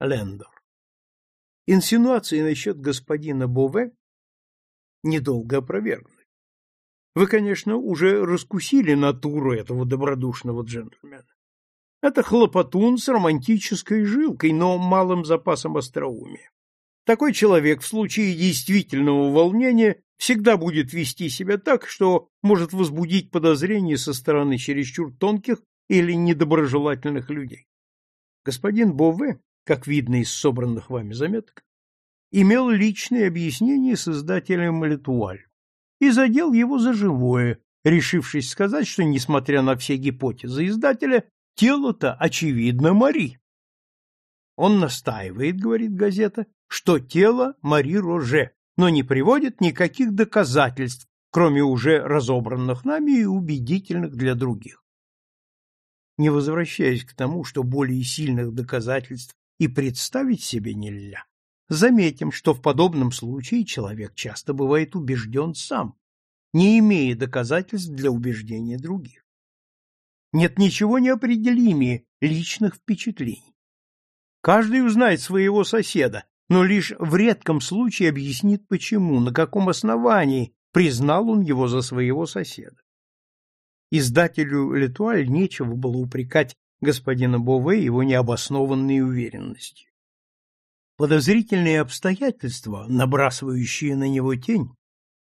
Лендор. Инсинуации насчет господина Бове недолго опровергнуть. Вы, конечно, уже раскусили натуру этого добродушного джентльмена. Это хлопотун с романтической жилкой, но малым запасом остроумия. Такой человек в случае действительного волнения всегда будет вести себя так, что может возбудить подозрения со стороны чересчур тонких или недоброжелательных людей. Господин Бове, как видно из собранных вами заметок, имел личное объяснение с издателем Летуаль и задел его за живое, решившись сказать, что, несмотря на все гипотезы издателя, тело-то, очевидно, Мари. Он настаивает, говорит газета, что тело Мари Роже, но не приводит никаких доказательств, кроме уже разобранных нами и убедительных для других. Не возвращаясь к тому, что более сильных доказательств и представить себе нельзя, заметим, что в подобном случае человек часто бывает убежден сам, не имея доказательств для убеждения других. Нет ничего неопределимее личных впечатлений. Каждый узнает своего соседа, но лишь в редком случае объяснит почему, на каком основании признал он его за своего соседа. Издателю Летуаль нечего было упрекать господина Бове его необоснованной уверенностью. Подозрительные обстоятельства, набрасывающие на него тень,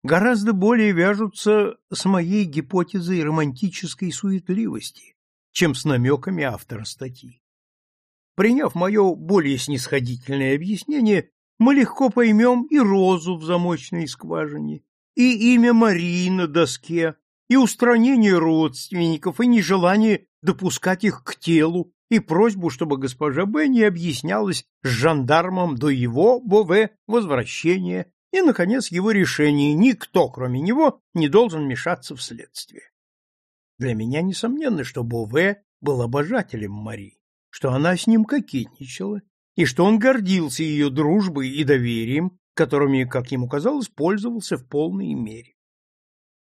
гораздо более вяжутся с моей гипотезой романтической суетливости, чем с намеками автора статьи. Приняв мое более снисходительное объяснение, мы легко поймем и розу в замочной скважине, и имя Марии на доске, и устранение родственников, и нежелание допускать их к телу, и просьбу, чтобы госпожа Б. не объяснялась с жандармом до его, Бове, возвращения, и, наконец, его решение никто, кроме него, не должен мешаться в следствие. Для меня несомненно, что Бове был обожателем Марии что она с ним кокетничала, и что он гордился ее дружбой и доверием, которыми, как ему казалось, пользовался в полной мере.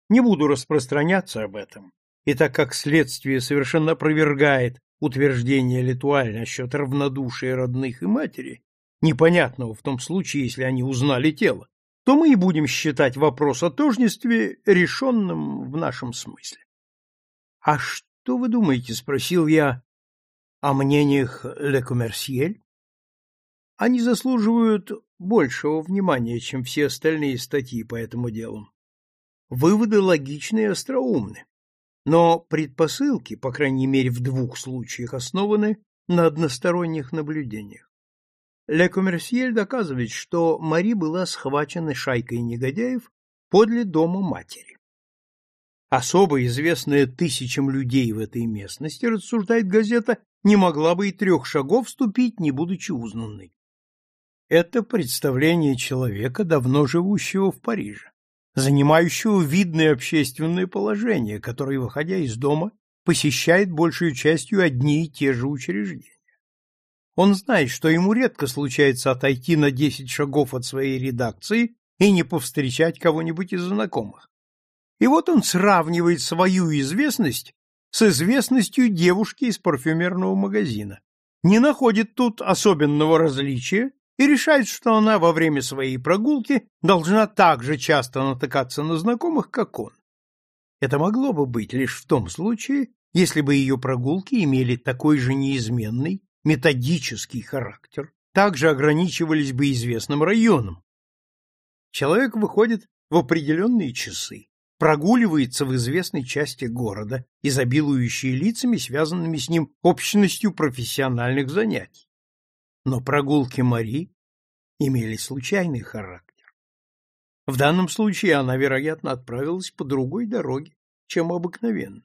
Не буду распространяться об этом, и так как следствие совершенно опровергает утверждение Литуаль насчет равнодушия родных и матери, непонятного в том случае, если они узнали тело, то мы и будем считать вопрос о тождестве решенным в нашем смысле. — А что вы думаете? — спросил я о мнениях Ле Коммерсьель? Они заслуживают большего внимания, чем все остальные статьи по этому делу. Выводы логичны и остроумны, но предпосылки, по крайней мере в двух случаях, основаны на односторонних наблюдениях. Ле Коммерсьель доказывает, что Мари была схвачена шайкой негодяев подле дома матери. Особо известная тысячам людей в этой местности, рассуждает газета, не могла бы и трех шагов ступить, не будучи узнанной. Это представление человека, давно живущего в Париже, занимающего видное общественное положение, который, выходя из дома, посещает большей частью одни и те же учреждения. Он знает, что ему редко случается отойти на десять шагов от своей редакции и не повстречать кого-нибудь из знакомых. И вот он сравнивает свою известность с известностью девушки из парфюмерного магазина, не находит тут особенного различия и решает, что она во время своей прогулки должна так же часто натыкаться на знакомых, как он. Это могло бы быть лишь в том случае, если бы ее прогулки имели такой же неизменный, методический характер, также ограничивались бы известным районом. Человек выходит в определенные часы, прогуливается в известной части города, изобилующей лицами, связанными с ним общностью профессиональных занятий. Но прогулки Мари имели случайный характер. В данном случае она, вероятно, отправилась по другой дороге, чем обыкновенно.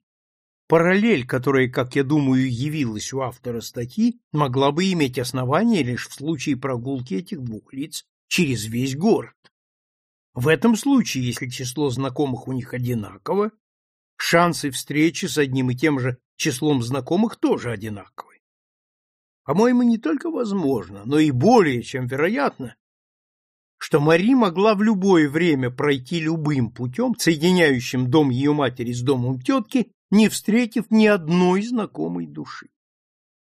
Параллель, которая, как я думаю, явилась у автора статьи, могла бы иметь основание лишь в случае прогулки этих двух лиц через весь город. В этом случае, если число знакомых у них одинаково, шансы встречи с одним и тем же числом знакомых тоже одинаковы. По-моему, не только возможно, но и более чем вероятно, что Мари могла в любое время пройти любым путем, соединяющим дом ее матери с домом тетки, не встретив ни одной знакомой души.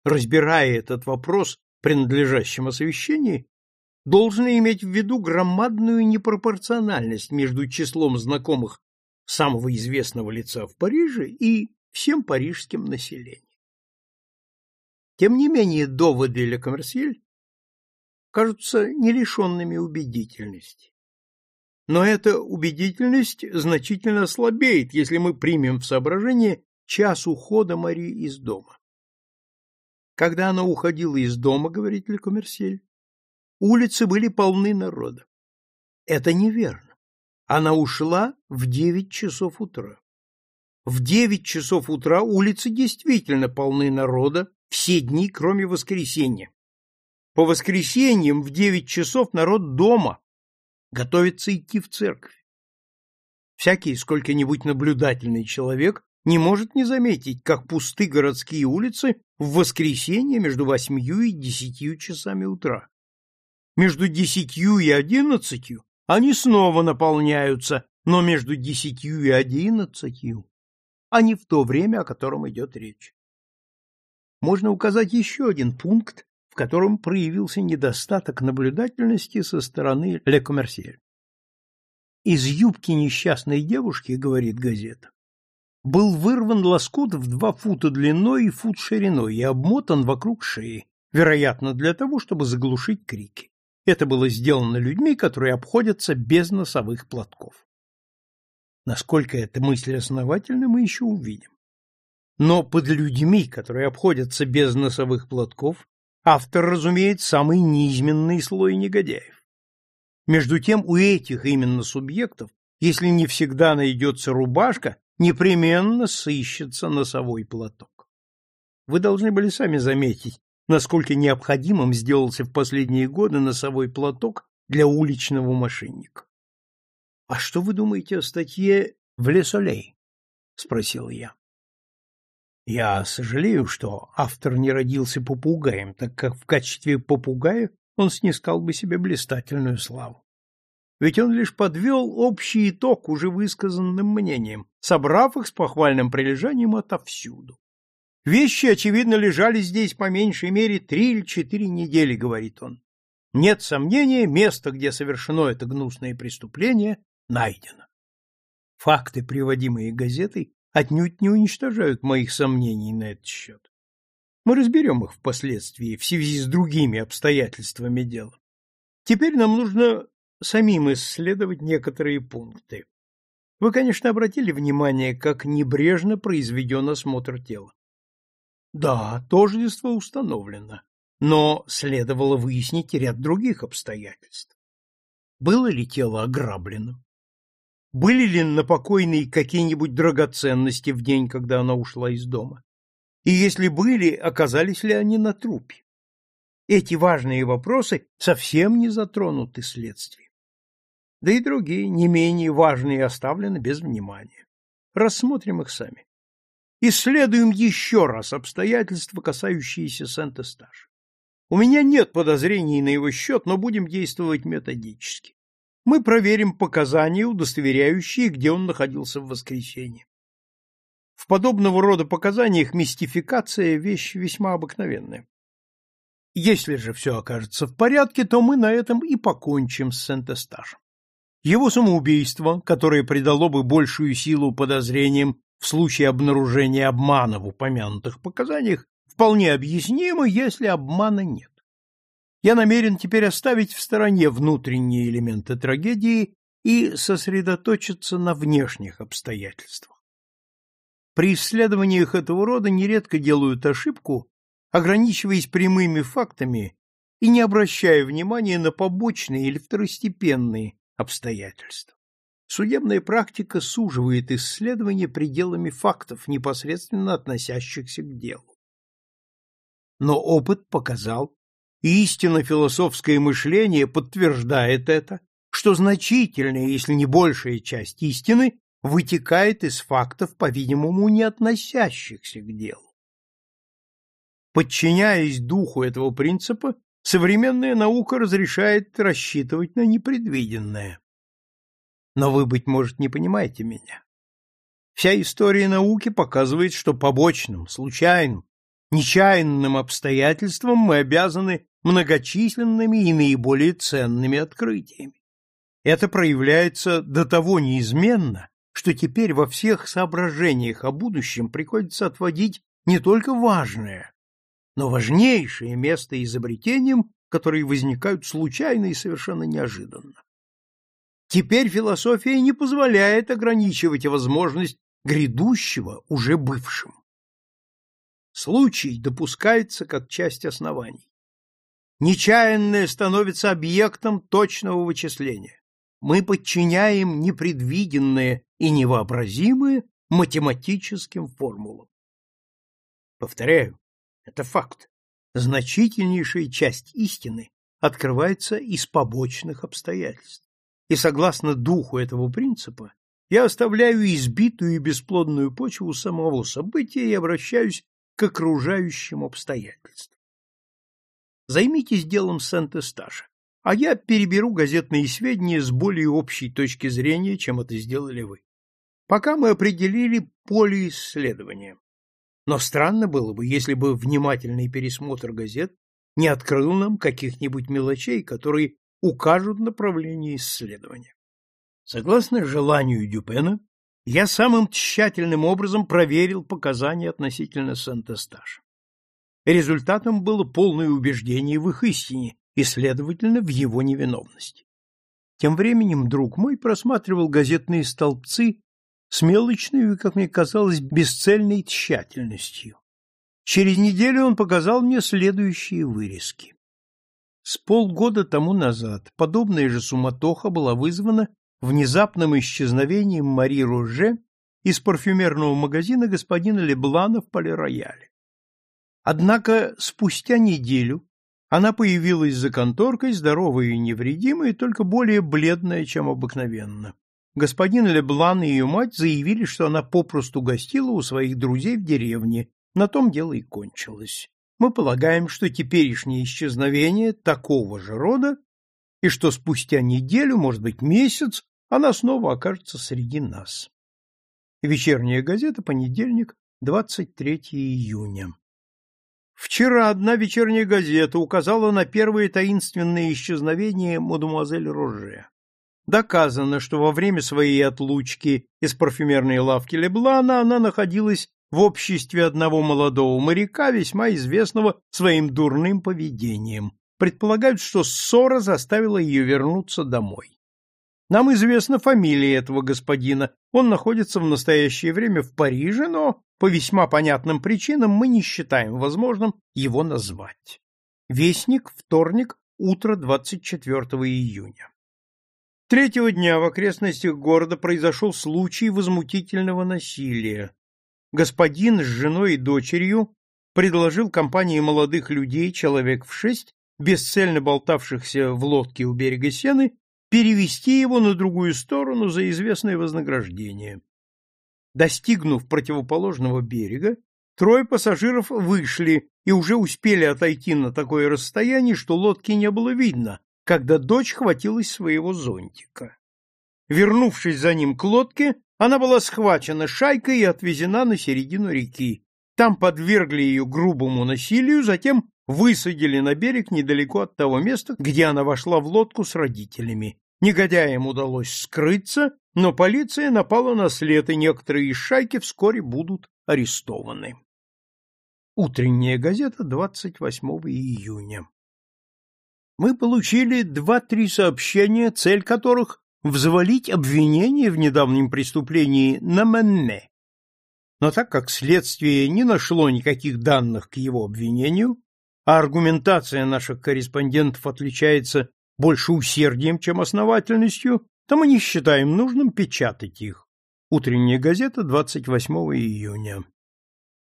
Разбирая этот вопрос принадлежащем освещении, должно иметь в виду громадную непропорциональность между числом знакомых самого известного лица в Париже и всем парижским населением. Тем не менее, доводы Ле Коммерсьель кажутся не лишенными убедительности. Но эта убедительность значительно слабеет, если мы примем в соображение час ухода Марии из дома. Когда она уходила из дома, говорит Ле Коммерсьель, улицы были полны народа. Это неверно. Она ушла в девять часов утра. В девять часов утра улицы действительно полны народа все дни, кроме воскресенья. По воскресеньям в девять часов народ дома, готовится идти в церковь. Всякий сколько-нибудь наблюдательный человек не может не заметить, как пусты городские улицы в воскресенье между восьмью и десятью часами утра. Между десятью и одиннадцатью они снова наполняются, но между десятью и одиннадцатью, а не в то время, о котором идет речь. Можно указать еще один пункт, в котором проявился недостаток наблюдательности со стороны Ле Коммерсьель. Из юбки несчастной девушки, говорит газета, был вырван лоскут в два фута длиной и фут шириной и обмотан вокруг шеи, вероятно, для того, чтобы заглушить крики. Это было сделано людьми, которые обходятся без носовых платков. Насколько эта мысль основательна, мы еще увидим. Но под людьми, которые обходятся без носовых платков, автор разумеет самый низменный слой негодяев. Между тем у этих именно субъектов, если не всегда найдется рубашка, непременно сыщется носовой платок. Вы должны были сами заметить, насколько необходимым сделался в последние годы носовой платок для уличного мошенника. — А что вы думаете о статье в Лесолей? — спросил я. Я сожалею, что автор не родился попугаем, так как в качестве попугая он снискал бы себе блистательную славу. Ведь он лишь подвел общий итог уже высказанным мнением, собрав их с похвальным прилежанием отовсюду. Вещи, очевидно, лежали здесь по меньшей мере три или четыре недели, говорит он. Нет сомнения, место, где совершено это гнусное преступление, найдено. Факты, приводимые газетой, отнюдь не уничтожают моих сомнений на этот счет. Мы разберем их впоследствии в связи с другими обстоятельствами дела. Теперь нам нужно самим исследовать некоторые пункты. Вы, конечно, обратили внимание, как небрежно произведен осмотр тела. Да, тождество установлено, но следовало выяснить ряд других обстоятельств. Было ли тело ограблено? Были ли на покойной какие-нибудь драгоценности в день, когда она ушла из дома? И если были, оказались ли они на трупе? Эти важные вопросы совсем не затронуты следствием. Да и другие, не менее важные, оставлены без внимания. Рассмотрим их сами. Исследуем еще раз обстоятельства, касающиеся Сент-Эстаж. У меня нет подозрений на его счет, но будем действовать методически. Мы проверим показания, удостоверяющие, где он находился в воскресенье. В подобного рода показаниях мистификация – вещь весьма обыкновенная. Если же все окажется в порядке, то мы на этом и покончим с Сент-Эстажем. Его самоубийство, которое придало бы большую силу подозрениям в случае обнаружения обмана в упомянутых показаниях вполне объяснимо, если обмана нет. Я намерен теперь оставить в стороне внутренние элементы трагедии и сосредоточиться на внешних обстоятельствах. При исследованиях этого рода нередко делают ошибку, ограничиваясь прямыми фактами и не обращая внимания на побочные или второстепенные обстоятельства. Судебная практика суживает исследование пределами фактов, непосредственно относящихся к делу. Но опыт показал, и истинно философское мышление подтверждает это, что значительная, если не большая часть истины вытекает из фактов, по-видимому, не относящихся к делу. Подчиняясь духу этого принципа, современная наука разрешает рассчитывать на непредвиденное. Но вы, быть может, не понимаете меня. Вся история науки показывает, что побочным, случайным, нечаянным обстоятельствам мы обязаны многочисленными и наиболее ценными открытиями. Это проявляется до того неизменно, что теперь во всех соображениях о будущем приходится отводить не только важное, но важнейшее место изобретениям, которые возникают случайно и совершенно неожиданно. Теперь философия не позволяет ограничивать возможность грядущего уже бывшим. Случай допускается как часть оснований. Нечаянное становится объектом точного вычисления. Мы подчиняем непредвиденное и невообразимое математическим формулам. Повторяю, это факт. Значительнейшая часть истины открывается из побочных обстоятельств. И согласно духу этого принципа, я оставляю избитую и бесплодную почву самого события и обращаюсь к окружающим обстоятельствам. Займитесь делом Сент-Эстажа, а я переберу газетные сведения с более общей точки зрения, чем это сделали вы. Пока мы определили поле исследования. Но странно было бы, если бы внимательный пересмотр газет не открыл нам каких-нибудь мелочей, которые укажут направление исследования. Согласно желанию Дюпена, я самым тщательным образом проверил показания относительно Сент-Эстажа. Результатом было полное убеждение в их истине и, следовательно, в его невиновности. Тем временем друг мой просматривал газетные столбцы с мелочной как мне казалось, бесцельной тщательностью. Через неделю он показал мне следующие вырезки. С полгода тому назад подобная же суматоха была вызвана внезапным исчезновением Мари Роже из парфюмерного магазина господина Леблана в Пале-Рояле. Однако спустя неделю она появилась за конторкой, здоровая и невредимая, только более бледная, чем обыкновенно. Господин Леблан и ее мать заявили, что она попросту гостила у своих друзей в деревне. На том дело и кончилось. Мы полагаем, что теперешнее исчезновение такого же рода и что спустя неделю, может быть, месяц, она снова окажется среди нас. Вечерняя газета, понедельник, 23 июня. Вчера одна вечерняя газета указала на первое таинственное исчезновение мадемуазель Роже. Доказано, что во время своей отлучки из парфюмерной лавки Леблана она находилась в обществе одного молодого моряка, весьма известного своим дурным поведением. Предполагают, что ссора заставила ее вернуться домой. Нам известна фамилия этого господина. Он находится в настоящее время в Париже, но по весьма понятным причинам мы не считаем возможным его назвать. Вестник, вторник, утро 24 июня. Третьего дня в окрестностях города произошел случай возмутительного насилия. Господин с женой и дочерью предложил компании молодых людей, человек в шесть, бесцельно болтавшихся в лодке у берега Сены, перевести его на другую сторону за известное вознаграждение. Достигнув противоположного берега, трое пассажиров вышли и уже успели отойти на такое расстояние, что лодки не было видно, когда дочь хватилась своего зонтика. Вернувшись за ним к лодке, она была схвачена шайкой и отвезена на середину реки. Там подвергли ее грубому насилию, затем высадили на берег недалеко от того места, где она вошла в лодку с родителями. Негодяям удалось скрыться, но полиция напала на след, и некоторые из шайки вскоре будут арестованы. Утренняя газета 28 июня. Мы получили два-три сообщения, цель которых — взвалить обвинение в недавнем преступлении на Менне. Но так как следствие не нашло никаких данных к его обвинению, а аргументация наших корреспондентов отличается больше усердием, чем основательностью, то мы не считаем нужным печатать их. Утренняя газета 28 июня.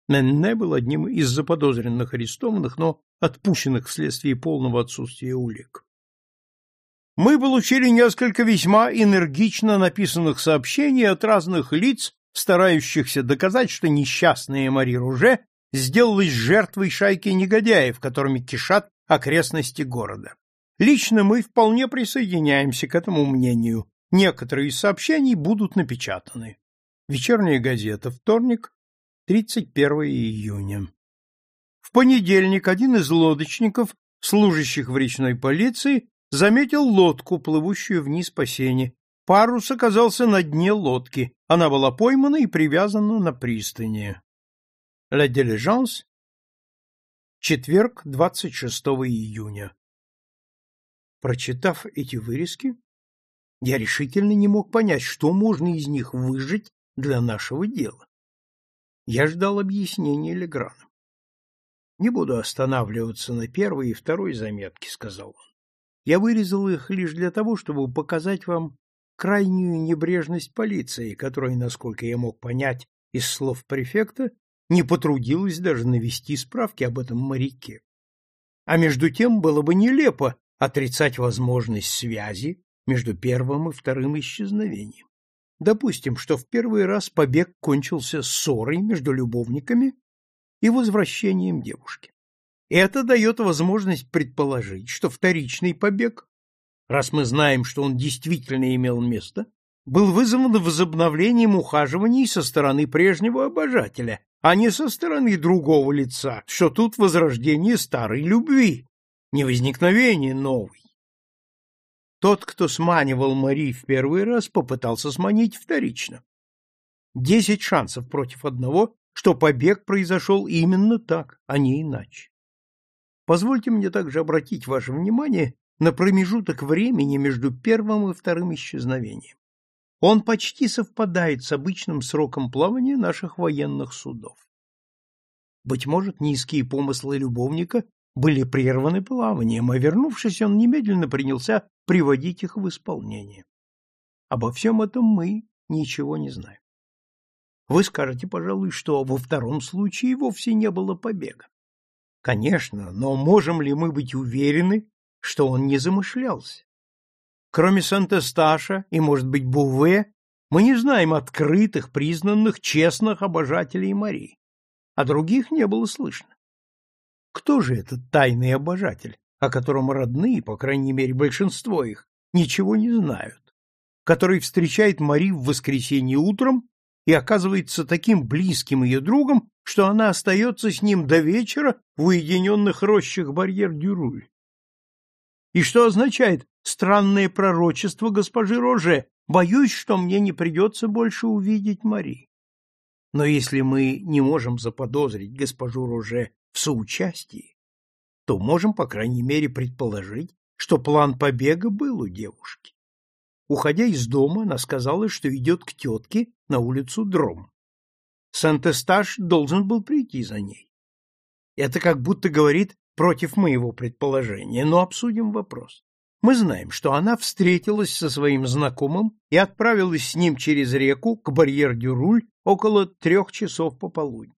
Менне был одним из заподозренных арестованных, но отпущенных вследствие полного отсутствия улик. Мы получили несколько весьма энергично написанных сообщений от разных лиц, старающихся доказать, что несчастная Мари Руже сделалась жертвой шайки негодяев, которыми кишат окрестности города. Лично мы вполне присоединяемся к этому мнению. Некоторые из сообщений будут напечатаны. Вечерняя газета, вторник, 31 июня. В понедельник один из лодочников служащих в речной полиции, заметил лодку, плывущую вниз по сене. Парус оказался на дне лодки. Она была поймана и привязана на пристани. La Diligence, четверг, 26 июня. Прочитав эти вырезки, я решительно не мог понять, что можно из них выжить для нашего дела. Я ждал объяснения Леграна. Не буду останавливаться на первой и второй заметке, сказал он. Я вырезал их лишь для того, чтобы показать вам крайнюю небрежность полиции, которая, насколько я мог понять из слов префекта, не потрудилась даже навести справки об этом моряке. А между тем было бы нелепо отрицать возможность связи между первым и вторым исчезновением. Допустим, что в первый раз побег кончился ссорой между любовниками и возвращением девушки. Это дает возможность предположить, что вторичный побег, раз мы знаем, что он действительно имел место, был вызван возобновлением ухаживаний со стороны прежнего обожателя, а не со стороны другого лица, что тут возрождение старой любви, не возникновение новой. Тот, кто сманивал Мари в первый раз, попытался сманить вторично. Десять шансов против одного, что побег произошел именно так, а не иначе. Позвольте мне также обратить ваше внимание на промежуток времени между первым и вторым исчезновением. Он почти совпадает с обычным сроком плавания наших военных судов. Быть может, низкие помыслы любовника были прерваны плаванием, а вернувшись, он немедленно принялся приводить их в исполнение. Обо всем этом мы ничего не знаем. Вы скажете, пожалуй, что во втором случае вовсе не было побега. Конечно, но можем ли мы быть уверены, что он не замышлялся? Кроме Санта-Сташа и, может быть, Буве, мы не знаем открытых, признанных, честных обожателей Марии. А других не было слышно. Кто же этот тайный обожатель, о котором родные, по крайней мере, большинство их, ничего не знают, который встречает Мари в воскресенье утром и оказывается таким близким ее другом, что она остается с ним до вечера в уединенных рощах барьер-дюруль. И что означает странное пророчество госпожи Роже? Боюсь, что мне не придется больше увидеть Мари. Но если мы не можем заподозрить госпожу Роже в соучастии, то можем, по крайней мере, предположить, что план побега был у девушки. Уходя из дома, она сказала, что идет к тетке на улицу Дром. Сент-Эстаж должен был прийти за ней. Это как будто говорит против моего предположения, но обсудим вопрос. Мы знаем, что она встретилась со своим знакомым и отправилась с ним через реку к барьер-дюруль около трех часов пополудни.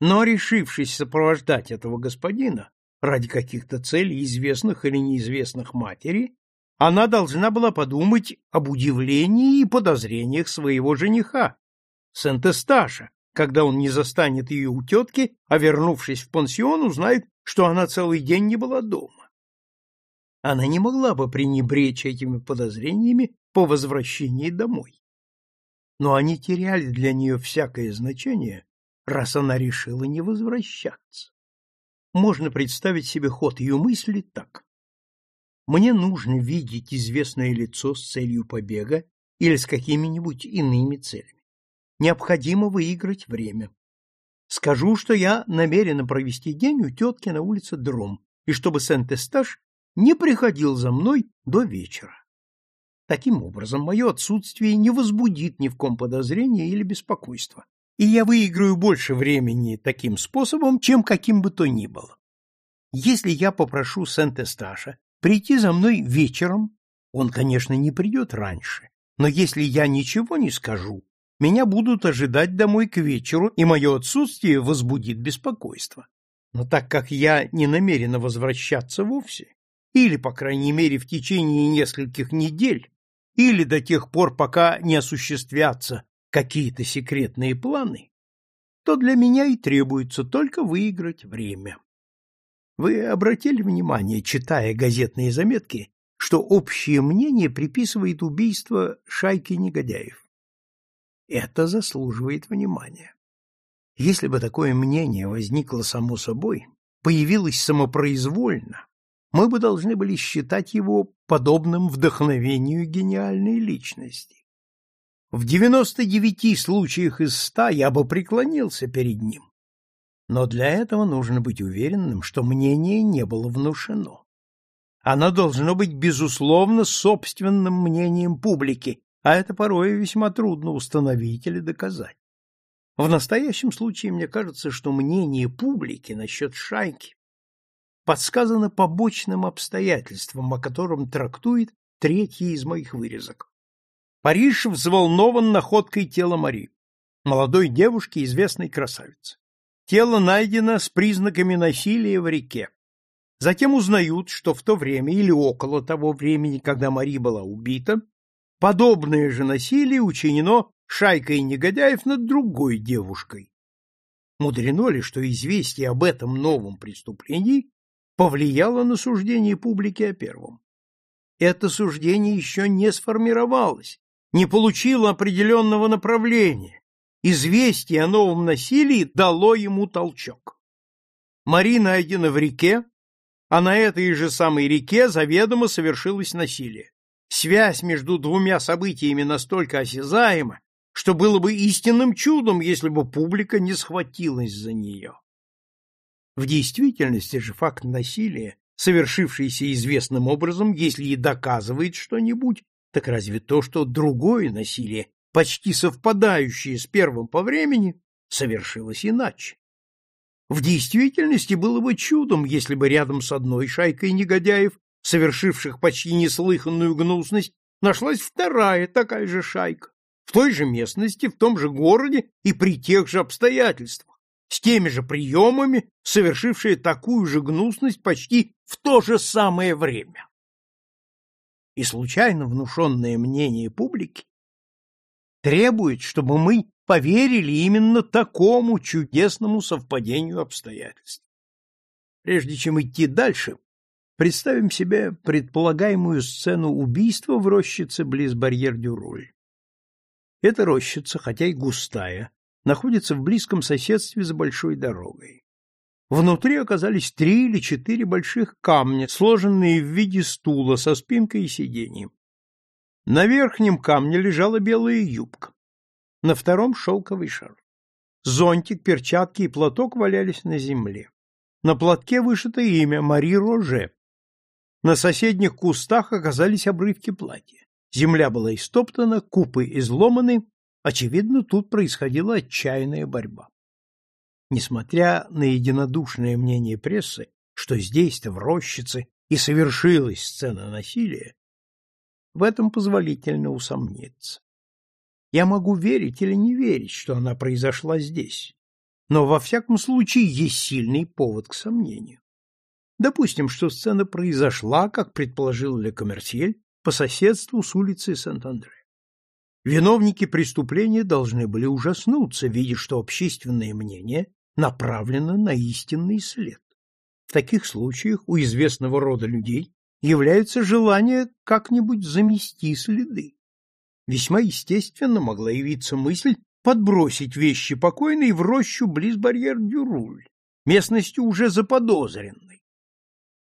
Но, решившись сопровождать этого господина ради каких-то целей, известных или неизвестных матери, она должна была подумать об удивлении и подозрениях своего жениха, Сент-Эсташа, когда он не застанет ее у тетки, а, вернувшись в пансион, узнает, что она целый день не была дома. Она не могла бы пренебречь этими подозрениями по возвращении домой. Но они теряли для нее всякое значение, раз она решила не возвращаться. Можно представить себе ход ее мысли так. Мне нужно видеть известное лицо с целью побега или с какими-нибудь иными целями. Необходимо выиграть время. Скажу, что я намерена провести день у тетки на улице Дром, и чтобы Сент-Эстаж не приходил за мной до вечера. Таким образом, мое отсутствие не возбудит ни в ком подозрения или беспокойства, и я выиграю больше времени таким способом, чем каким бы то ни было. Если я попрошу Сент-Эсташа прийти за мной вечером. Он, конечно, не придет раньше, но если я ничего не скажу, меня будут ожидать домой к вечеру, и мое отсутствие возбудит беспокойство. Но так как я не намерена возвращаться вовсе, или, по крайней мере, в течение нескольких недель, или до тех пор, пока не осуществятся какие-то секретные планы, то для меня и требуется только выиграть время. Вы обратили внимание, читая газетные заметки, что общее мнение приписывает убийство шайки негодяев? Это заслуживает внимания. Если бы такое мнение возникло само собой, появилось самопроизвольно, мы бы должны были считать его подобным вдохновению гениальной личности. В 99 случаях из ста я бы преклонился перед ним. Но для этого нужно быть уверенным, что мнение не было внушено. Оно должно быть, безусловно, собственным мнением публики, а это порой весьма трудно установить или доказать. В настоящем случае мне кажется, что мнение публики насчет шайки подсказано побочным обстоятельством, о котором трактует третий из моих вырезок. Париж взволнован находкой тела Мари, молодой девушки, известной красавицы. Тело найдено с признаками насилия в реке. Затем узнают, что в то время или около того времени, когда Мари была убита, подобное же насилие учинено шайкой негодяев над другой девушкой. Мудрено ли, что известие об этом новом преступлении повлияло на суждение публики о первом? Это суждение еще не сформировалось, не получило определенного направления, Известие о новом насилии дало ему толчок. Мари найдена в реке, а на этой же самой реке заведомо совершилось насилие. Связь между двумя событиями настолько осязаема, что было бы истинным чудом, если бы публика не схватилась за нее. В действительности же факт насилия, совершившийся известным образом, если и доказывает что-нибудь, так разве то, что другое насилие почти совпадающее с первым по времени, совершилось иначе. В действительности было бы чудом, если бы рядом с одной шайкой негодяев, совершивших почти неслыханную гнусность, нашлась вторая такая же шайка, в той же местности, в том же городе и при тех же обстоятельствах, с теми же приемами, совершившая такую же гнусность почти в то же самое время. И случайно внушенное мнение публики требует, чтобы мы поверили именно такому чудесному совпадению обстоятельств. Прежде чем идти дальше, представим себе предполагаемую сцену убийства в рощице близ барьер-дюроль. Эта рощица, хотя и густая, находится в близком соседстве с большой дорогой. Внутри оказались три или четыре больших камня, сложенные в виде стула со спинкой и сиденьем. На верхнем камне лежала белая юбка, на втором — шелковый шарф. Зонтик, перчатки и платок валялись на земле. На платке вышито имя Мари Роже. На соседних кустах оказались обрывки платья. Земля была истоптана, купы изломаны. Очевидно, тут происходила отчаянная борьба. Несмотря на единодушное мнение прессы, что здесь-то, в рощице, и совершилась сцена насилия, в этом позволительно усомниться. Я могу верить или не верить, что она произошла здесь, но во всяком случае есть сильный повод к сомнению. Допустим, что сцена произошла, как предположил Ле Коммерсьель, по соседству с улицей Сент-Андре. Виновники преступления должны были ужаснуться, видя, что общественное мнение направлено на истинный след. В таких случаях у известного рода людей является желание как-нибудь замести следы. Весьма естественно могла явиться мысль подбросить вещи покойной в рощу близ барьер-дюруль, местностью уже заподозренной.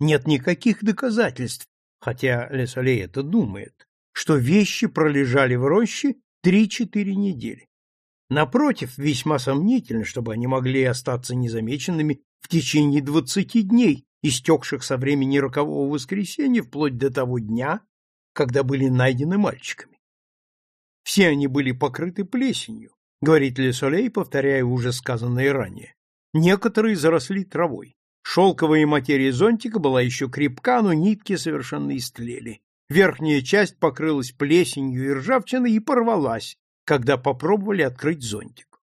Нет никаких доказательств, хотя Лесолей это думает, что вещи пролежали в роще три-четыре недели. Напротив, весьма сомнительно, чтобы они могли остаться незамеченными в течение двадцати дней, истекших со времени рокового воскресенья вплоть до того дня, когда были найдены мальчиками. Все они были покрыты плесенью, говорит Лесолей, повторяя уже сказанное ранее. Некоторые заросли травой. Шелковая материя зонтика была еще крепка, но нитки совершенно истлели. Верхняя часть покрылась плесенью и ржавчиной и порвалась, когда попробовали открыть зонтик.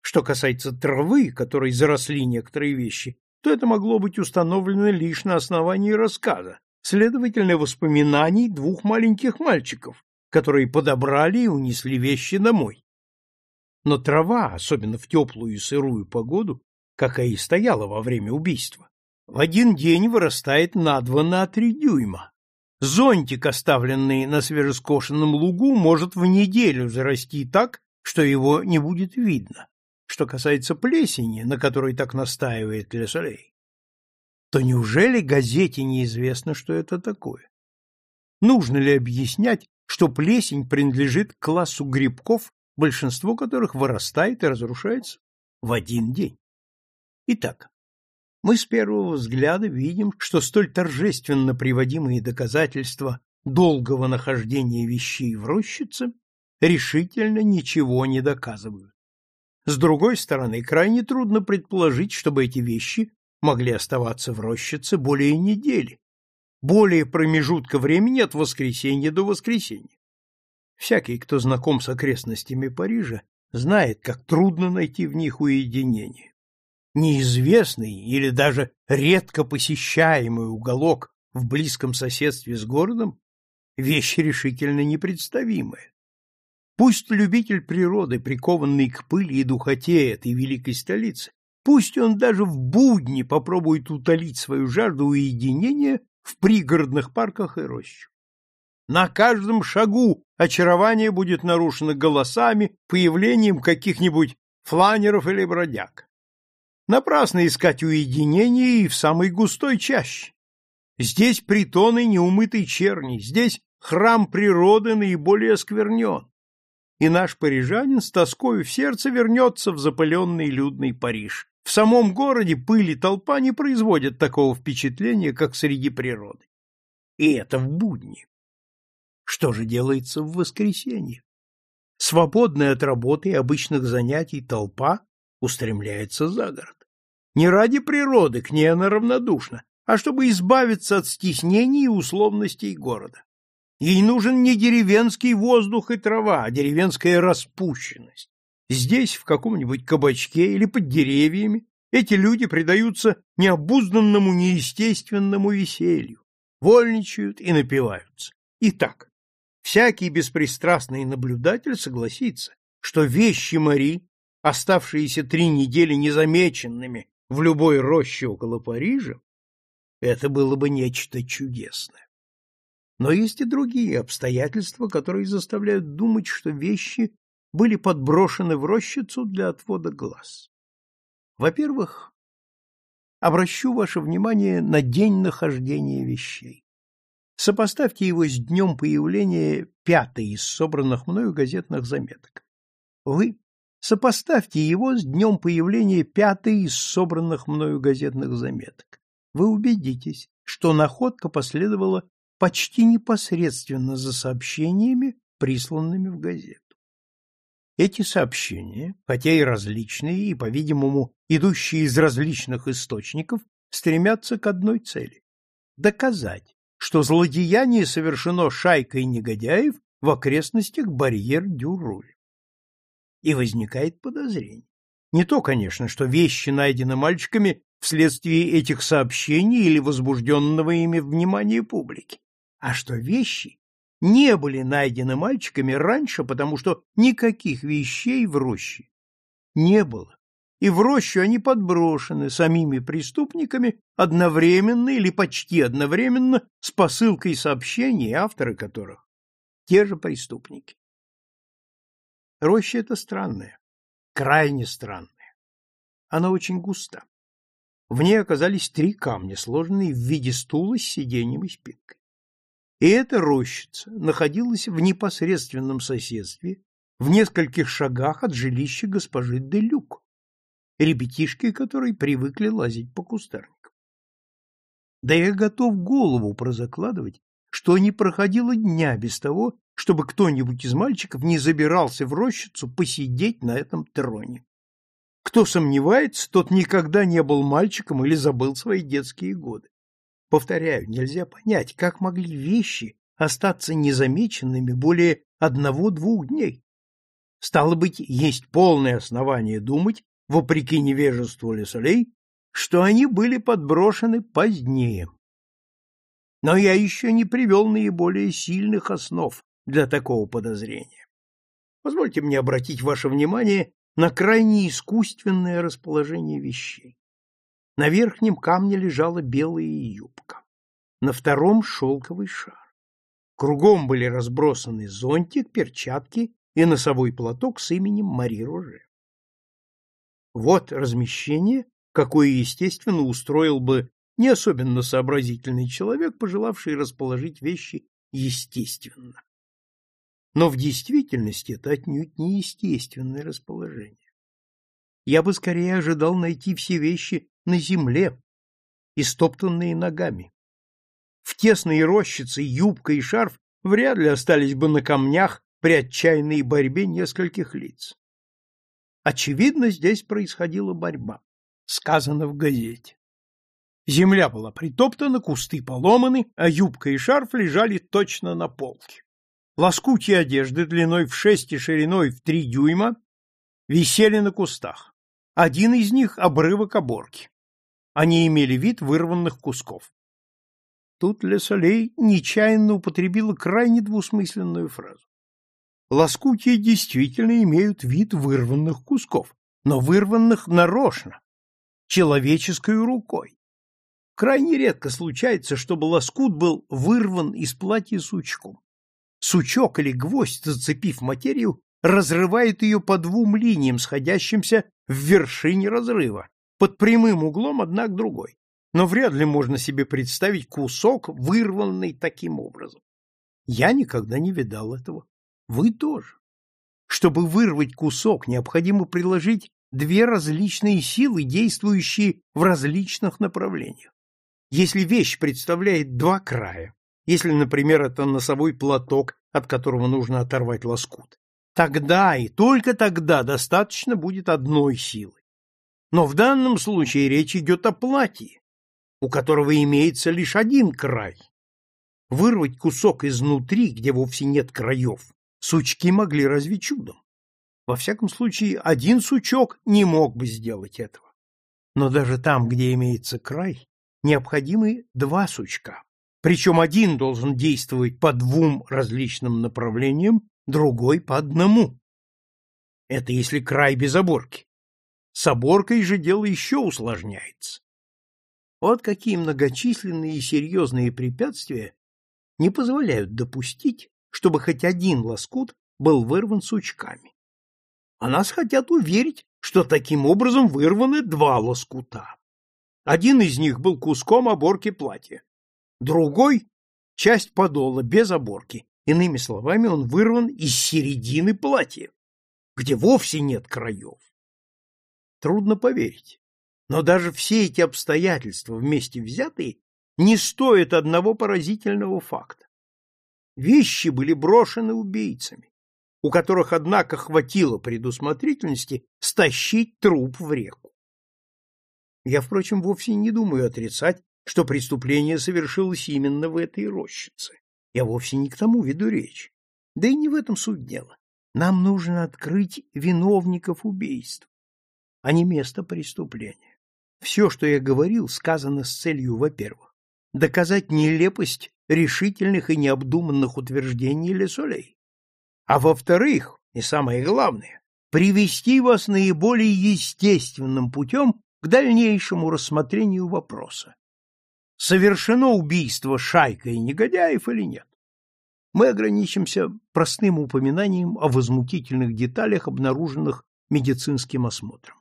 Что касается травы, которой заросли некоторые вещи, то это могло быть установлено лишь на основании рассказа, следовательно, воспоминаний двух маленьких мальчиков, которые подобрали и унесли вещи домой. Но трава, особенно в теплую и сырую погоду, какая и стояла во время убийства, в один день вырастает на два на три дюйма. Зонтик, оставленный на свежескошенном лугу, может в неделю зарасти так, что его не будет видно. Что касается плесени, на которой так настаивает Лесолей, то неужели газете неизвестно, что это такое? Нужно ли объяснять, что плесень принадлежит классу грибков, большинство которых вырастает и разрушается в один день? Итак, мы с первого взгляда видим, что столь торжественно приводимые доказательства долгого нахождения вещей в рощице решительно ничего не доказывают. С другой стороны, крайне трудно предположить, чтобы эти вещи могли оставаться в рощице более недели, более промежутка времени от воскресенья до воскресенья. Всякий, кто знаком с окрестностями Парижа, знает, как трудно найти в них уединение. Неизвестный или даже редко посещаемый уголок в близком соседстве с городом – вещь решительно непредставимая. Пусть любитель природы, прикованный к пыли и духоте этой великой столицы, пусть он даже в будни попробует утолить свою жажду уединения в пригородных парках и рощах. На каждом шагу очарование будет нарушено голосами, появлением каких-нибудь фланеров или бродяг. Напрасно искать уединение и в самой густой чаще. Здесь притоны неумытой черни, здесь храм природы наиболее осквернен. И наш парижанин с тоскою в сердце вернется в запыленный людный Париж. В самом городе пыль и толпа не производят такого впечатления, как среди природы. И это в будни. Что же делается в воскресенье? Свободная от работы и обычных занятий толпа устремляется за город. Не ради природы, к ней она равнодушна, а чтобы избавиться от стеснений и условностей города. Ей нужен не деревенский воздух и трава, а деревенская распущенность. Здесь, в каком-нибудь кабачке или под деревьями, эти люди предаются необузданному, неестественному веселью, вольничают и напиваются. Итак, всякий беспристрастный наблюдатель согласится, что вещи Мари, оставшиеся три недели незамеченными в любой роще около Парижа, это было бы нечто чудесное. Но есть и другие обстоятельства, которые заставляют думать, что вещи были подброшены в рощицу для отвода глаз. Во-первых, обращу ваше внимание на день нахождения вещей. Сопоставьте его с днем появления пятой из собранных мною газетных заметок. Вы сопоставьте его с днем появления пятой из собранных мною газетных заметок. Вы убедитесь, что находка последовала почти непосредственно за сообщениями, присланными в газету. Эти сообщения, хотя и различные, и, по-видимому, идущие из различных источников, стремятся к одной цели – доказать, что злодеяние совершено шайкой негодяев в окрестностях барьер-дю-руль. И возникает подозрение. Не то, конечно, что вещи найдены мальчиками вследствие этих сообщений или возбужденного ими внимания публики, а что вещи не были найдены мальчиками раньше, потому что никаких вещей в роще не было. И в рощу они подброшены самими преступниками одновременно или почти одновременно с посылкой сообщений, авторы которых те же преступники. Роща эта странная, крайне странная. Она очень густа. В ней оказались три камня, сложенные в виде стула с сиденьем и спинкой. И эта рощица находилась в непосредственном соседстве, в нескольких шагах от жилища госпожи де Люк, ребятишки которой привыкли лазить по кустарникам. Да я готов голову прозакладывать, что не проходило дня без того, чтобы кто-нибудь из мальчиков не забирался в рощицу посидеть на этом троне. Кто сомневается, тот никогда не был мальчиком или забыл свои детские годы. Повторяю, нельзя понять, как могли вещи остаться незамеченными более одного-двух дней. Стало быть, есть полное основание думать, вопреки невежеству Лесолей, что они были подброшены позднее. Но я еще не привел наиболее сильных основ для такого подозрения. Позвольте мне обратить ваше внимание на крайне искусственное расположение вещей. На верхнем камне лежала белая юбка, на втором — шелковый шар. Кругом были разбросаны зонтик, перчатки и носовой платок с именем Мари Роже. Вот размещение, какое, естественно, устроил бы не особенно сообразительный человек, пожелавший расположить вещи естественно. Но в действительности это отнюдь не естественное расположение. Я бы скорее ожидал найти все вещи на земле, истоптанные ногами. В тесной рощице юбка и шарф вряд ли остались бы на камнях при отчаянной борьбе нескольких лиц. Очевидно, здесь происходила борьба, сказано в газете. Земля была притоптана, кусты поломаны, а юбка и шарф лежали точно на полке. Лоскутья одежды длиной в шесть и шириной в три дюйма висели на кустах. Один из них — обрывок оборки. Они имели вид вырванных кусков. Тут Лесолей нечаянно употребила крайне двусмысленную фразу. Лоскутья действительно имеют вид вырванных кусков, но вырванных нарочно, человеческой рукой. Крайне редко случается, чтобы лоскут был вырван из платья сучком. Сучок или гвоздь, зацепив материю, разрывает ее по двум линиям, сходящимся в вершине разрыва, под прямым углом одна к другой. Но вряд ли можно себе представить кусок, вырванный таким образом. Я никогда не видал этого. Вы тоже. Чтобы вырвать кусок, необходимо приложить две различные силы, действующие в различных направлениях. Если вещь представляет два края, если, например, это носовой платок, от которого нужно оторвать лоскут, тогда и только тогда достаточно будет одной силы. Но в данном случае речь идет о платье, у которого имеется лишь один край. Вырвать кусок изнутри, где вовсе нет краев, сучки могли разве чудом. Во всяком случае, один сучок не мог бы сделать этого. Но даже там, где имеется край, необходимы два сучка. Причем один должен действовать по двум различным направлениям, другой по одному. Это если край без оборки. С оборкой же дело еще усложняется. Вот какие многочисленные и серьезные препятствия не позволяют допустить, чтобы хоть один лоскут был вырван сучками. А нас хотят уверить, что таким образом вырваны два лоскута. Один из них был куском оборки платья, другой — часть подола без оборки. Иными словами, он вырван из середины платья, где вовсе нет краев. Трудно поверить, но даже все эти обстоятельства вместе взятые не стоят одного поразительного факта. Вещи были брошены убийцами, у которых, однако, хватило предусмотрительности стащить труп в реку. Я, впрочем, вовсе не думаю отрицать, что преступление совершилось именно в этой рощице. Я вовсе не к тому веду речь. Да и не в этом суть дела. Нам нужно открыть виновников убийств, а не место преступления. Все, что я говорил, сказано с целью, во-первых, доказать нелепость решительных и необдуманных утверждений Лесолей, а во-вторых, и самое главное, привести вас наиболее естественным путем к дальнейшему рассмотрению вопроса. Совершено убийство шайкой негодяев или нет? Мы ограничимся простым упоминанием о возмутительных деталях, обнаруженных медицинским осмотром.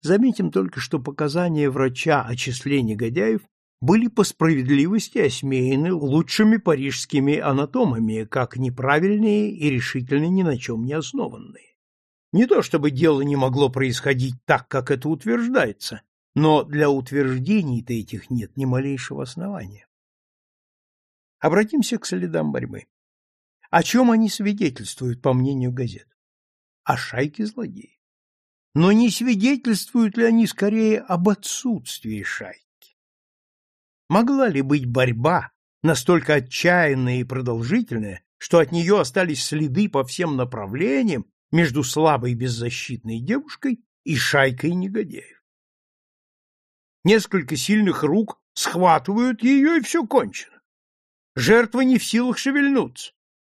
Заметим только, что показания врача о числе негодяев были по справедливости осмеяны лучшими парижскими анатомами, как неправильные и решительно ни на чем не основанные. Не то чтобы дело не могло происходить так, как это утверждается, но для утверждений-то этих нет ни малейшего основания. Обратимся к следам борьбы. О чем они свидетельствуют, по мнению газет? О шайке злодеев. Но не свидетельствуют ли они скорее об отсутствии шайки? Могла ли быть борьба настолько отчаянная и продолжительная, что от нее остались следы по всем направлениям, между слабой беззащитной девушкой и шайкой негодяев. Несколько сильных рук схватывают ее, и все кончено. Жертва не в силах шевельнуться.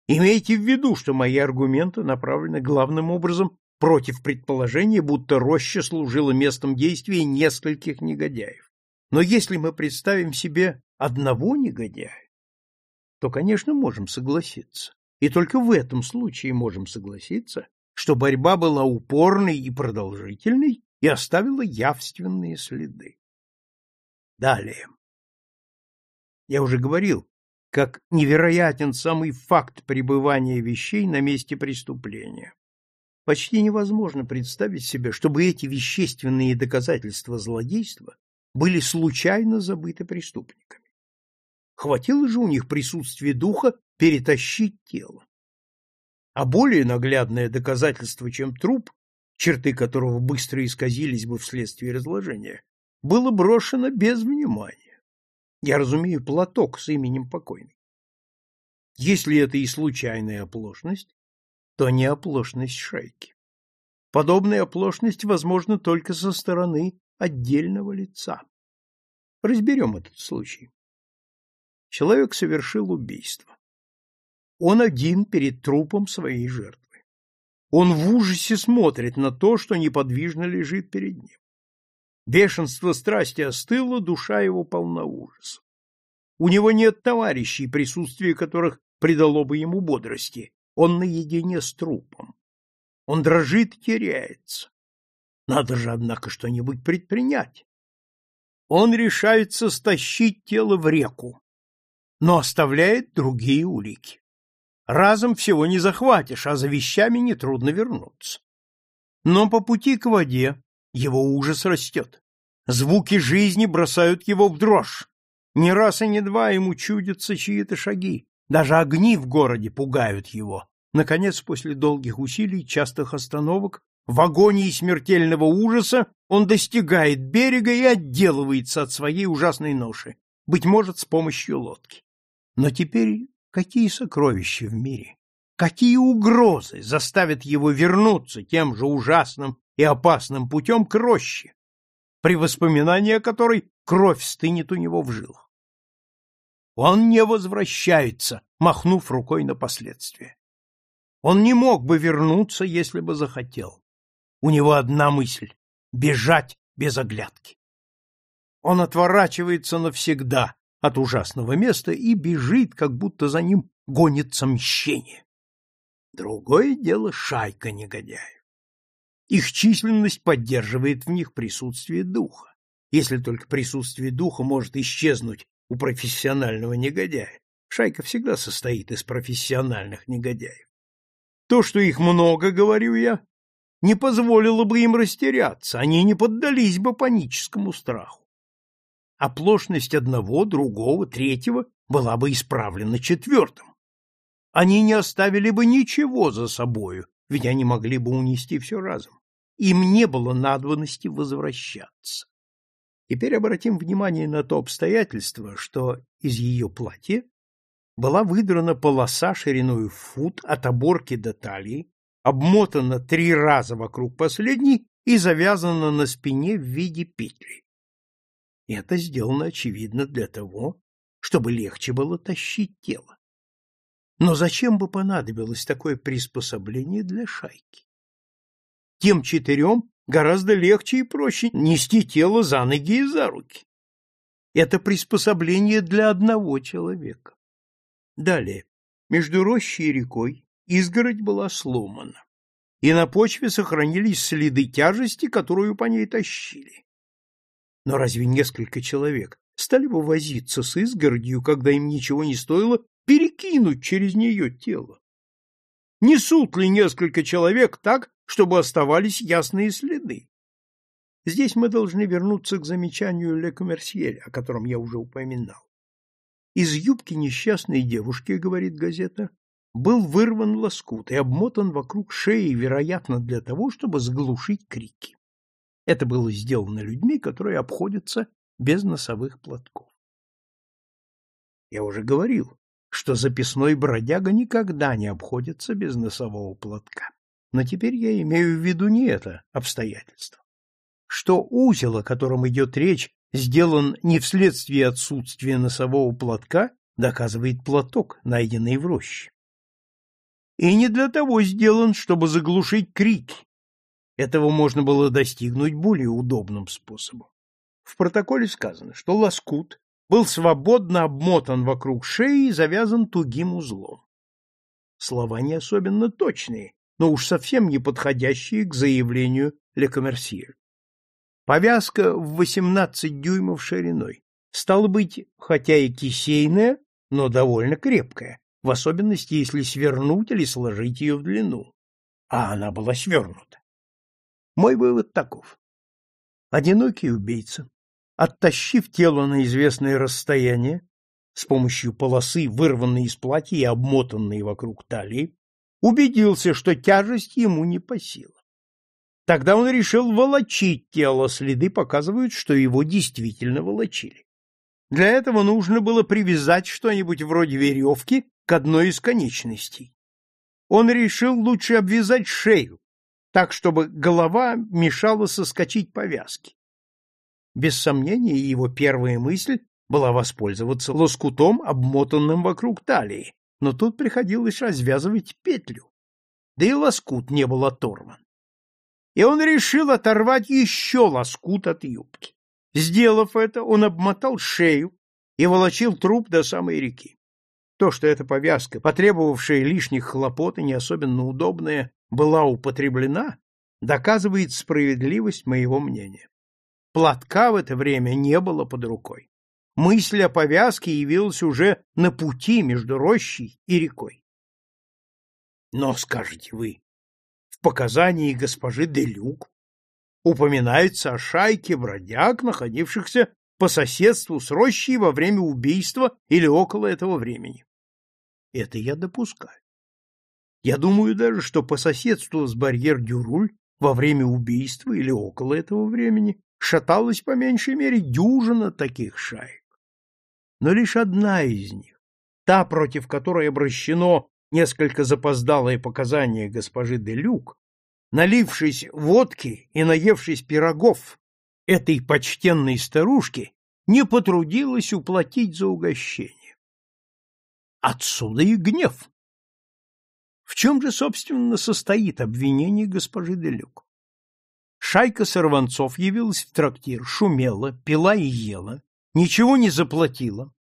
Имейте в виду, что мои аргументы направлены главным образом против предположения, будто роща служила местом действия нескольких негодяев. Но если мы представим себе одного негодяя, то, конечно, можем согласиться. И только в этом случае можем согласиться, что борьба была упорной и продолжительной и оставила явственные следы. Далее. Я уже говорил, как невероятен самый факт пребывания вещей на месте преступления. Почти невозможно представить себе, чтобы эти вещественные доказательства злодейства были случайно забыты преступниками. Хватило же у них присутствия духа перетащить тело. А более наглядное доказательство, чем труп, черты которого быстро исказились бы вследствие разложения, было брошено без внимания. Я разумею платок с именем покойной. Если это и случайная оплошность, то не оплошность шайки. Подобная оплошность возможна только со стороны отдельного лица. Разберем этот случай. Человек совершил убийство. Он один перед трупом своей жертвы. Он в ужасе смотрит на то, что неподвижно лежит перед ним. Бешенство страсти остыло, душа его полна ужаса. У него нет товарищей, присутствие которых придало бы ему бодрости. Он наедине с трупом. Он дрожит теряется. Надо же, однако, что-нибудь предпринять. Он решается стащить тело в реку, но оставляет другие улики. Разом всего не захватишь, а за вещами нетрудно вернуться. Но по пути к воде его ужас растет. Звуки жизни бросают его в дрожь. Ни раз и ни два ему чудятся чьи-то шаги. Даже огни в городе пугают его. Наконец, после долгих усилий, частых остановок, в агонии смертельного ужаса он достигает берега и отделывается от своей ужасной ноши, быть может, с помощью лодки. Но теперь какие сокровища в мире, какие угрозы заставят его вернуться тем же ужасным и опасным путем к роще, при воспоминании о которой кровь стынет у него в жилах? Он не возвращается, махнув рукой на последствия. Он не мог бы вернуться, если бы захотел. У него одна мысль — бежать без оглядки. Он отворачивается навсегда от ужасного места и бежит, как будто за ним гонится мщение. Другое дело шайка негодяев. Их численность поддерживает в них присутствие духа, если только присутствие духа может исчезнуть у профессионального негодяя. Шайка всегда состоит из профессиональных негодяев. То, что их много, говорю я, не позволило бы им растеряться, они не поддались бы паническому страху. Оплошность одного, другого, третьего была бы исправлена четвертым. Они не оставили бы ничего за собою, ведь они могли бы унести все разом. Им не было надобности возвращаться. Теперь обратим внимание на то обстоятельство, что из ее платья была выдрана полоса шириной в фут от оборки до талии, обмотана три раза вокруг последней и завязана на спине в виде петли. Это сделано, очевидно, для того, чтобы легче было тащить тело. Но зачем бы понадобилось такое приспособление для шайки? Тем четырем гораздо легче и проще нести тело за ноги и за руки. Это приспособление для одного человека. Далее. Между рощей и рекой изгородь была сломана, и на почве сохранились следы тяжести, которую по ней тащили. Но разве несколько человек стали бы возиться с изгородью, когда им ничего не стоило перекинуть через нее тело? Несут ли несколько человек так, чтобы оставались ясные следы. Здесь мы должны вернуться к замечанию Ле Коммерсьеля, о котором я уже упоминал. Из юбки несчастной девушки, говорит газета, был вырван лоскут и обмотан вокруг шеи, вероятно, для того, чтобы заглушить крики. Это было сделано людьми, которые обходятся без носовых платков. Я уже говорил, что записной бродяга никогда не обходится без носового платка. Но теперь я имею в виду не это обстоятельство. Что узел, о котором идет речь, сделан не вследствие отсутствия носового платка, доказывает платок, найденный в роще. И не для того сделан, чтобы заглушить крики. Этого можно было достигнуть более удобным способом. В протоколе сказано, что лоскут был свободно обмотан вокруг шеи и завязан тугим узлом. Слова не особенно точные, но уж совсем не подходящие к заявлению Ле Коммерсье. Повязка в 18 дюймов шириной, стало быть, хотя и кисейная, но довольно крепкая, в особенности, если свернуть или сложить ее в длину. А она была свернута. Мой вывод таков. Одинокий убийца, оттащив тело на известное расстояние, с помощью полосы, вырванной из платья и обмотанной вокруг талии, убедился, что тяжесть ему не по силам. Тогда он решил волочить тело, следы показывают, что его действительно волочили. Для этого нужно было привязать что-нибудь вроде веревки к одной из конечностей. Он решил лучше обвязать шею, так, чтобы голова мешала соскочить повязки. Без сомнения, его первая мысль была воспользоваться лоскутом, обмотанным вокруг талии, но тут приходилось развязывать петлю, да и лоскут не был оторван. И он решил оторвать еще лоскут от юбки. Сделав это, он обмотал шею и волочил труп до самой реки. То, что эта повязка, потребовавшая лишних хлопот и не особенно удобная, была употреблена, доказывает справедливость моего мнения. Платка в это время не было под рукой. Мысль о повязке явилась уже на пути между рощей и рекой. Но, скажете вы, в показании госпожи Делюк упоминается о шайке бродяг, находившихся по соседству с рощей во время убийства или около этого времени. Это я допускаю. Я думаю даже, что по соседству с барьер-дюруль во время убийства или около этого времени шаталась по меньшей мере дюжина таких шаек. Но лишь одна из них, та, против которой обращено несколько запоздалое показание госпожи де Люк, налившись водки и наевшись пирогов этой почтенной старушки, не потрудилась уплатить за угощение. Отсюда и гнев. В чем же, собственно, состоит обвинение госпожи Делюк? Шайка сорванцов явилась в трактир, шумела, пила и ела, ничего не заплатила,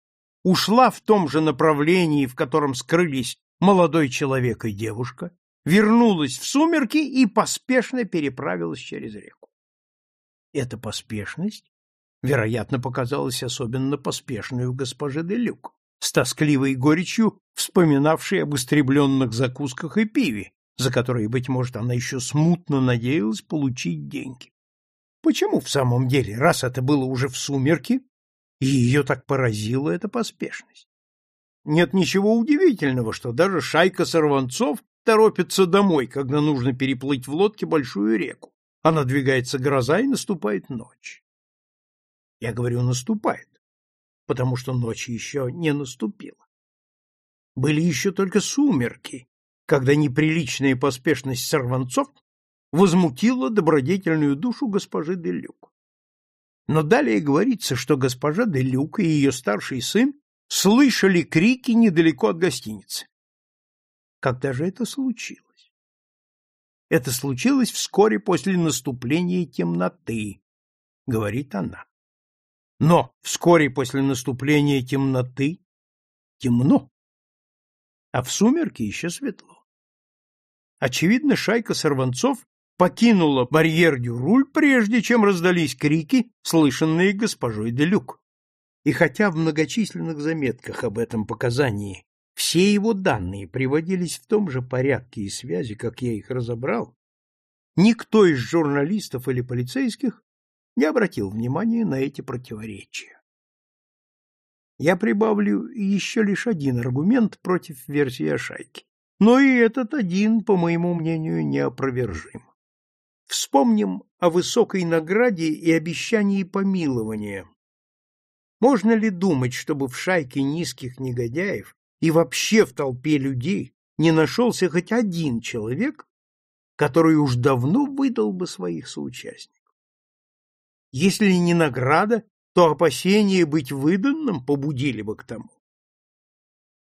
ушла в том же направлении, в котором скрылись молодой человек и девушка, вернулась в сумерки и поспешно переправилась через реку. Эта поспешность, вероятно, показалась особенно поспешной у госпожи Делюк с тоскливой горечью вспоминавшей об истребленных закусках и пиве, за которые, быть может, она еще смутно надеялась получить деньги. Почему в самом деле, раз это было уже в сумерки, и ее так поразила эта поспешность? Нет ничего удивительного, что даже шайка сорванцов торопится домой, когда нужно переплыть в лодке большую реку, а надвигается гроза и наступает ночь. Я говорю «наступает», потому что ночь еще не наступила. Были еще только сумерки, когда неприличная поспешность сорванцов возмутила добродетельную душу госпожи Делюк. Но далее говорится, что госпожа Делюк и ее старший сын слышали крики недалеко от гостиницы. Когда же это случилось? Это случилось вскоре после наступления темноты, говорит она. Но вскоре после наступления темноты темно, а в сумерки еще светло. Очевидно, шайка сорванцов покинула барьер Дюруль, прежде чем раздались крики, слышанные госпожой Делюк. И хотя в многочисленных заметках об этом показании все его данные приводились в том же порядке и связи, как я их разобрал, никто из журналистов или полицейских не обратил внимания на эти противоречия. Я прибавлю еще лишь один аргумент против версии о шайке, но и этот один, по моему мнению, неопровержим. Вспомним о высокой награде и обещании помилования. Можно ли думать, чтобы в шайке низких негодяев и вообще в толпе людей не нашелся хоть один человек, который уж давно выдал бы своих соучастников? Если не награда, то опасения быть выданным побудили бы к тому.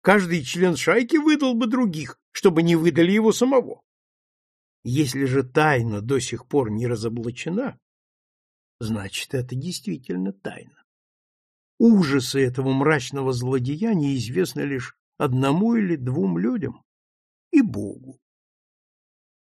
Каждый член шайки выдал бы других, чтобы не выдали его самого. Если же тайна до сих пор не разоблачена, значит, это действительно тайна. Ужасы этого мрачного злодеяния известны лишь одному или двум людям и Богу.